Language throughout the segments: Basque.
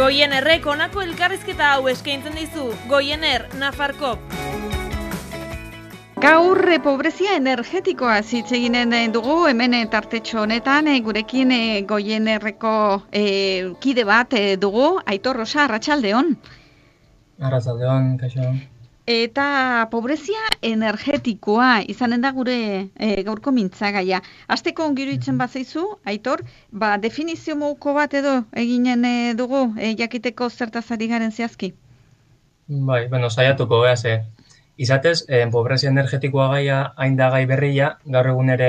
Goienerrek honako elkarrizketa hau eskaintzen dizu. Goiener, Nafarkop. Gaur eh, pobrezia energetikoa hitz eginen eh, dugu hemen eh, tartetxo honetan gurekin goienerreko kide bat dugu Aitor Rosa Arratsaldeon. Arratsaldeon, kaixo. Eta pobrezia energetikoa izanen da gure gaurko mintzagaia. Asteko ongiru itzen mhm. bazaizu, Aitor, ba, definizio moduko bat edo eginen dugu jakiteko zertazari garen zehazki? Bai, bueno, saiatuko, beha ze, Izatez, eh, pobrezia energetikoa gaia hain da gai berria, gaur egun ere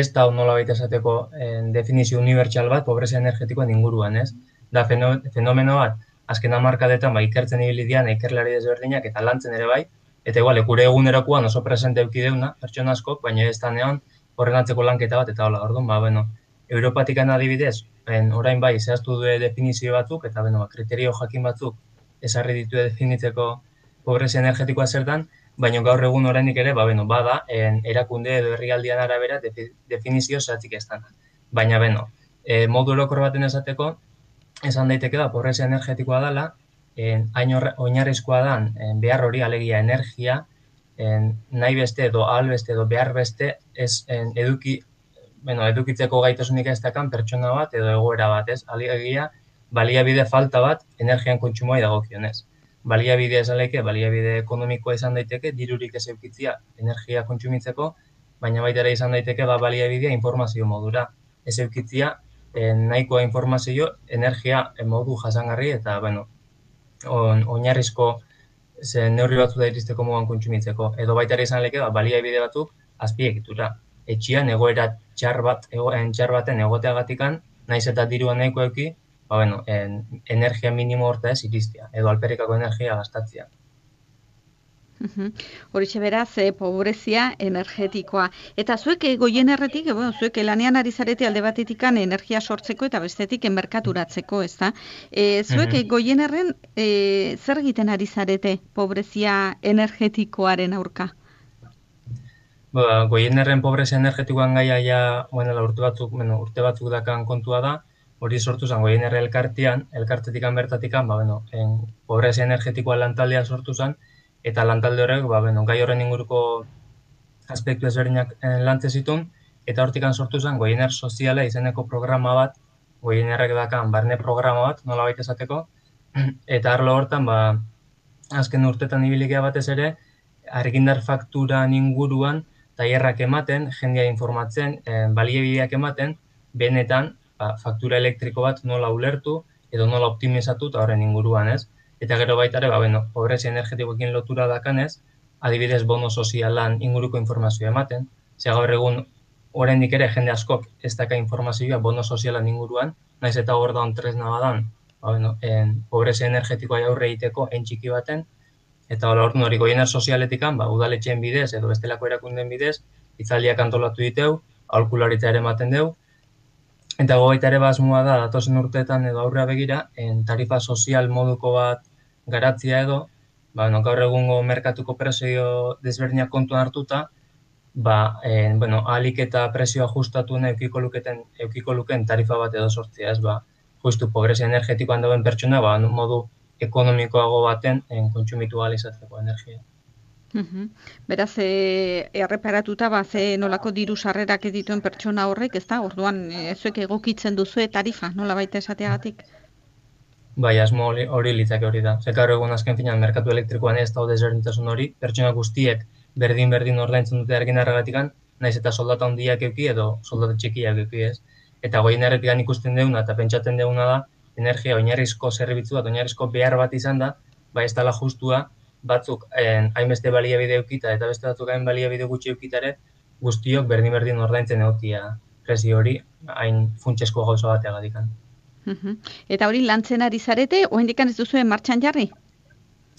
ez da nola baita esateko eh, definizio unibertsal bat pobrezia energetikoan inguruan, ez? Da fenomeno bat, azken amarkadetan, ba, ikertzen ibili dian, ikerlari desberdinak eta lantzen ere bai, eta igual, ekure egunerokoan oso presente eukideuna, pertsona askok, baina ez da neon, horren atzeko lanketa bat, eta hola, orduan, ba, bueno, Europatik adibidez, en, orain bai, zehaztu du definizio batzuk, eta, bueno, ba, kriterio jakin batzuk, esarri ditu definitzeko pobrezia energetikoa zertan, baina gaur egun oraindik ere, ba, beno, bada, en, erakunde edo herrialdian arabera definizio zehatzik ez Baina, beno, e, modu baten esateko, esan daiteke da, pobrezia energetikoa dela, en, hain oinarrizkoa dan, en, behar hori alegia energia, en, nahi beste edo ahal beste edo behar beste, ez en, eduki, bueno, edukitzeko gaitasunik ez dakan pertsona bat edo egoera bat, ez? Alegia, baliabide falta bat energian kontsumoa idagokionez baliabide esaleke, baliabide ekonomikoa izan daiteke, dirurik ez eukitzia energia kontsumitzeko, baina baita ere izan daiteke ba, baliabidea informazio modura. Ez eukitzia nahikoa informazio energia modu jasangarri eta bueno, on, oinarrizko ze neurri batzu da iristeko moduan kontsumitzeko. Edo baita ere izan leke, ba, baliabide batzuk azpiegitura. Etxian egoera txar bat, egoen txar baten egoteagatikan, naiz eta dirua nahiko euki, ba, bueno, en, energia minimo horta ez iristia, edo alperikako energia gastatzea. Horixe beraz, e, pobrezia energetikoa. Eta zuek e, goien erretik, e, bueno, zuek lanean ari zarete alde batetik energia sortzeko eta bestetik enmerkaturatzeko, ez da? E, zuek mm goien erren e, zer egiten ari zarete pobrezia energetikoaren aurka? Ba, goien erren pobrezia energetikoan gaia ja, bueno, urte batzuk, bueno, urte batzuk dakan kontua da, hori sortu zen goien erre elkartian, elkartetikan bertatikan, ba, bueno, en, pobrezia energetikoa lantaldea sortu zen, eta lantalde horrek, ba, bueno, gai horren inguruko aspektu ezberdinak eh, lantze zitun, eta hortikan sortu zen goiener soziala izeneko programa bat, goienerrek dakan barne programa bat, nola baita esateko, eta arlo hortan, ba, azken urtetan ibilikea batez ere, argindar fakturan inguruan, tailerrak ematen, jendia informatzen, e, baliebideak ematen, benetan ba, faktura elektriko bat nola ulertu edo nola optimizatu eta horren inguruan, ez? Eta gero baita ere, ba, bueno, pobrezia energetikoekin lotura dakanez, adibidez bono sozialan inguruko informazioa ematen, ze gaur egun oraindik ere jende askok ez daka informazioa bono sozialan inguruan, naiz eta hor da tresna badan, ba, bueno, en, pobrezia energetikoa jaurre egiteko txiki baten, eta orduan hori goiener sozialetikan, ba, udaletxeen bidez edo bestelako erakunden bidez, itzaldiak antolatu diteu, aholkularitza ere ematen deu, Eta gogaita ere basmoa da, datozen urteetan edo aurrea begira, en tarifa sozial moduko bat garatzia edo, ba, no, gaur egungo merkatuko presio desberdinak kontuan hartuta, ba, en, bueno, alik eta presio ajustatu eukiko luketen, eukiko luken tarifa bat edo sortzia, ez, ba, justu pobrezia energetikoan dauen pertsona, ba, modu ekonomikoago baten en, kontsumitu alizatzeko energia. Uhum. Beraz, e, erreparatuta, ba, ze nolako diru sarrerak dituen pertsona horrek, ez da? Orduan, e, zuek egokitzen duzu tarifa, nola baita esateagatik? Bai, asmo hori litzake hori da. Zekar egun azken finan, merkatu elektrikoan ez da desberdintasun hori, pertsona guztiek berdin-berdin ordaintzen dute argin arregatikan, naiz eta soldata handiak euki edo soldata txikiak euki ez. Eta goien erretikan ikusten deuna eta pentsatzen deuna da, energia oinarrizko zerbitzu bat, oinarrizko behar bat izan da, bai ez dela justua, batzuk en, hainbeste baliabide eukita eta beste batzuk hain baliabide gutxi eukitare, guztiok berdin berdin ordaintzen egotia presio hori hain funtsesko gauza batea gadikan. Eta hori lantzen ari zarete, oen ez duzuen martxan jarri?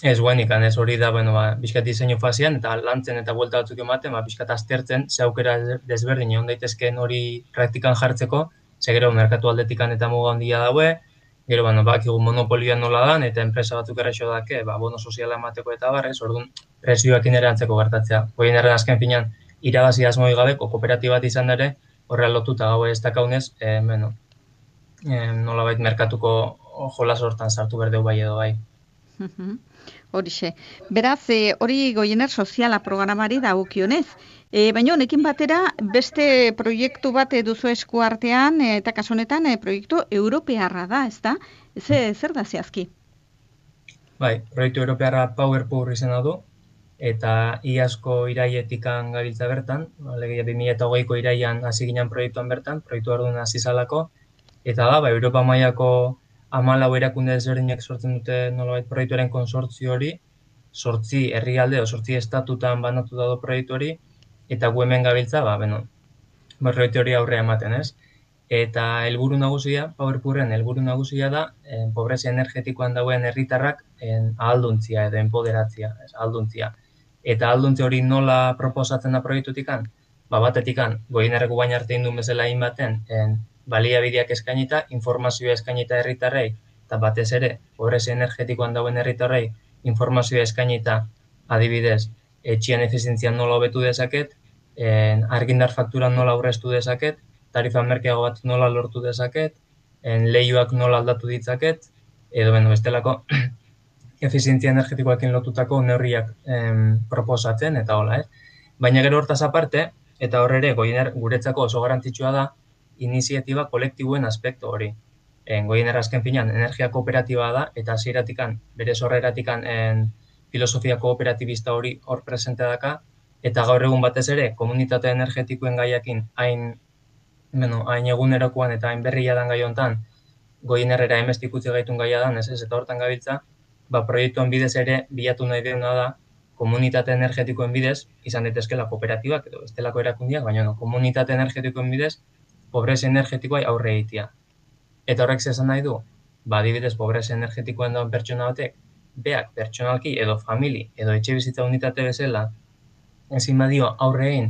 Ez, guen ikan, ez hori da, bueno, ba, bizkat diseinu fazian, eta lantzen eta buelta batzuk ematen, ba, bizkat aztertzen, ze aukera desberdin, egon daitezkeen hori praktikan jartzeko, ze gero, merkatu aldetikan eta muga handia daue, Gero, bueno, bak, monopolioa nola dan, eta enpresa batzuk errexo dake, ba, bono soziala emateko eta barrez, orduan, presioak inera antzeko gertatzea. Hoien erren azken finan, irabazi asmoi gabeko kooperatibat izan ere, horrean lotuta gau ez dakaunez, e, bueno, e, nola merkatuko jolas hortan sartu berdeu bai edo bai. Horixe. Beraz, e, hori goiener soziala programari da ukionez. E, baina honekin batera beste proiektu bat duzu esku artean eta kasu honetan e, proiektu europearra da, ezta? Ze, zer da zehazki? Bai, proiektu europearra Power Power izena du, eta iazko irailetikan gabiltza bertan, alegia 2008ko iraian hasi ginen proiektuan bertan, proiektu arduan hasi zalako, eta da, ba, Europa mailako amalau erakunde ezberdinak sortzen dute nolabait proiektuaren konsortzio hori, sortzi herrialde o sortzi estatutan banatu dago proiektu hori, eta gu hemen gabiltza, ba, beno, ba, proiektu hori aurrea ematen, ez? Eta helburu nagusia, PowerPourren helburu nagusia da, en, pobrezia energetikoan dauen herritarrak en, ahalduntzia edo enpoderatzia, ez, ahalduntzia. Eta ahalduntzia hori nola proposatzen da proiektutikan? Ba, batetikan, goinerreko baina arte indun bezala baten, en, baliabideak eskainita, informazioa eskainita herritarrei, eta batez ere, pobrezia energetikoan dauen herritarrei, informazioa eskainita adibidez, etxian efizientzia nola hobetu dezaket, en, argindar faktura nola aurreztu dezaket, tarifa merkeago bat nola lortu dezaket, en, lehioak nola aldatu ditzaket, edo beno bestelako efizientzia energetikoekin lotutako neurriak em, proposatzen, eta hola, ez? Baina gero hortaz aparte, eta horre ere, guretzako oso garantitxua da, iniziatiba kolektiboen aspektu hori. En, goien errazken finan, energia kooperatiba da, eta hasieratik bere sorreratik en filosofia kooperatibista hori hor presente daka, eta gaur egun batez ere, komunitate energetikoen gaiakin hain, bueno, hain egunerokoan eta hain berria dan gai hontan, goien errera gaitun gaia dan, ez ez, eta hortan gabiltza, ba, proiektuan bidez ere bilatu nahi deuna da, komunitate energetikoen bidez, izan daitezkela kooperatibak edo bestelako erakundiak, baina no, komunitate energetikoen bidez, pobrezia energetikoa aurre egitea. Eta horrek zesan nahi du, ba, adibidez, pobrezia energetikoen dauen pertsona batek, beak pertsonalki edo famili edo etxe bizitza unitate bezala, ezin badio aurre egin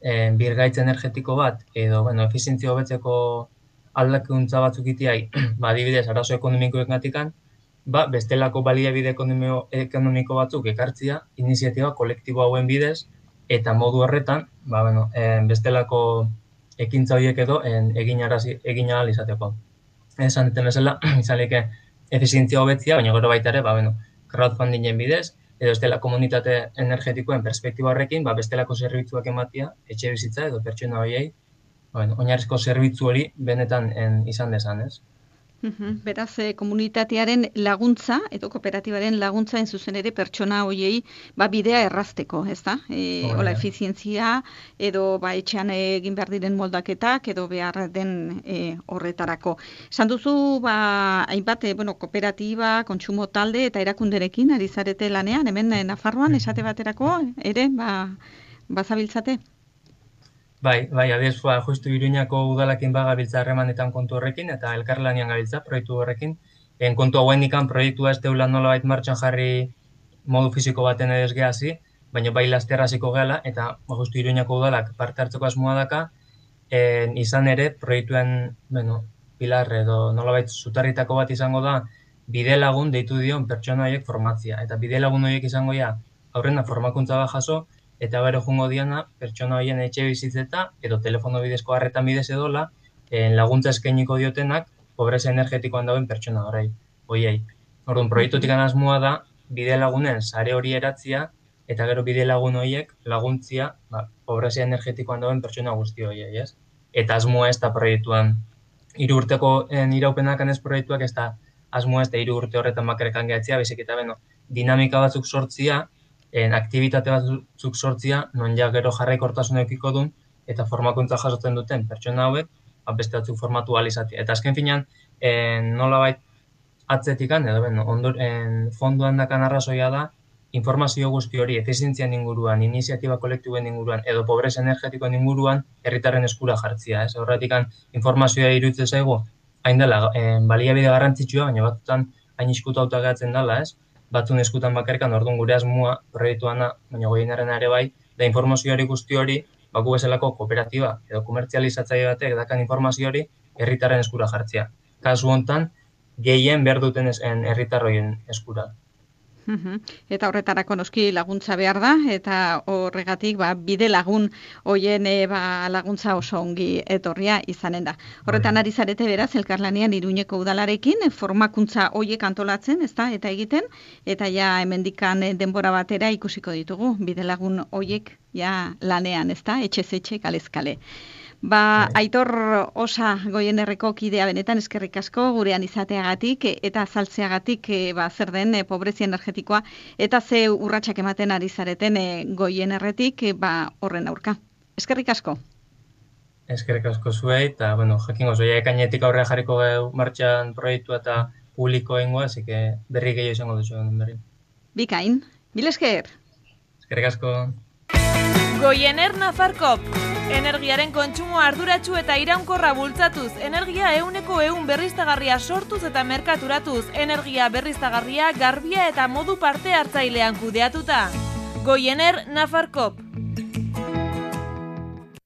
e, birgaitz energetiko bat edo bueno, efizientzia hobetzeko aldakuntza batzuk itiai, ba, adibidez, arazo ekonomikoek gatikan, ba, bestelako baliabide ekonomiko batzuk ekartzia, iniziatiba kolektibo hauen bidez, eta modu horretan, ba, bueno, e, bestelako ekintza horiek edo en, egin arazi egin ahal izateko. Esan duten bezala, izaleke efizientzia hobetzia, baina gero baita ere, ba, bueno, crowdfundingen bidez, edo estela komunitate energetikoen perspektiba horrekin, ba, bestelako zerbitzuak ematia, etxe bizitza edo pertsona horiei, ba, bueno, oinarrizko zerbitzu hori benetan en, izan desan, ez? Beraz, e, komunitatearen laguntza, edo kooperatibaren laguntza en zuzen ere pertsona hoiei ba, bidea errazteko, ez da? E, hola, efizientzia, edo ba, etxean egin behar diren moldaketak, edo behar den e, horretarako. San duzu, ba, hainbat, e, bueno, kooperatiba, kontsumo talde eta erakunderekin, ari zarete lanean, hemen Nafarroan, esate baterako, ere, ba, bazabiltzate? Bai, bai, adiez, ba, justu iruñako udalakin baga biltza harremanetan kontu horrekin, eta elkarlanian gabiltza proiektu horrekin. En kontu hauen ikan proiektua ez deula nola bait martxan jarri modu fisiko baten edo gehazi, baina bai lasterra ziko gala, eta ba, justu iruñako udalak parte hartzeko asmoa daka, en, izan ere proiektuen, bueno, pilar edo nola bait zutarritako bat izango da, bide lagun deitu dion pertsona horiek formatzia. Eta bide lagun horiek izango ja, aurrena formakuntza bat jaso, eta bero jungo diana pertsona horien etxe bizitzeta edo telefono bidezko harretan bidez edola en laguntza eskainiko diotenak pobreza energetikoan dauen pertsona horrei. Hoiei. Orduan proiektutik asmoa da bide lagunen sare hori eratzia eta gero bide lagun horiek laguntzia ba, pobrezia energetikoan dauen pertsona guzti horiei, ez? Eta asmoa ez da proiektuan hiru urteko en iraupenak ez proiektuak ez da asmoa ez da hiru urte horretan bakarrekan gehatzia, bezik eta beno, dinamika batzuk sortzia, en aktivitate batzuk sortzia, non ja gero jarraikortasun ekiko duen, eta formakuntza jasotzen duten pertsona hauek, ba, beste batzuk formatu alizatia. Eta azken finean, en, nola bait atzetikan, edo ben, ondur, en, fonduan dakan arrazoia da, informazio guzti hori efizientzian inguruan, iniziatiba kolektibuen inguruan, edo pobrez energetikoen inguruan, herritarren eskura jartzia. Ez? Horretik, informazioa iruditzen zaigu, hain dela, en, baliabide garrantzitsua, baina batutan hain iskutauta gehatzen dela, ez? Batzun eskutan bakarrikan, orduan gure asmoa, proiektuana, baina goienaren ere bai, da informazio hori guzti hori, baku bezalako kooperatiba edo komertzializatzaile batek dakan informazio hori herritarren eskura jartzea. Kasu hontan, gehien behar duten herritarroien eskura. Eta horretarako noski laguntza behar da, eta horregatik ba, bide lagun hoien e, ba, laguntza oso ongi etorria izanen da. Horretan bai. ari zarete beraz, elkarlanean iruñeko udalarekin, formakuntza hoiek antolatzen, ezta eta egiten, eta ja hemendikan denbora batera ikusiko ditugu, bide lagun hoiek ja lanean, ezta, etxe zetxe, kalezkale. Ba, bai. aitor osa goien erreko kidea benetan eskerrik asko gurean izateagatik eta azaltzeagatik e, ba, zer den e, pobrezia energetikoa eta ze urratsak ematen ari zareten e, goien erretik e, ba, horren aurka. Eskerrik asko. Eskerrik asko zuei eta bueno, jakingo zoia ekainetik aurre jarriko geu martxan proiektua eta publiko ingoa, así que berri gehiago izango duzu berri. Bikain, mil esker. Eskerrik asko. Goiener Nafarkop. Energiaren kontsumo arduratsu eta iraunkorra bultzatuz, energia euneko eun berriztagarria sortuz eta merkaturatuz, energia berriztagarria garbia eta modu parte hartzailean kudeatuta. Goiener Nafarkop.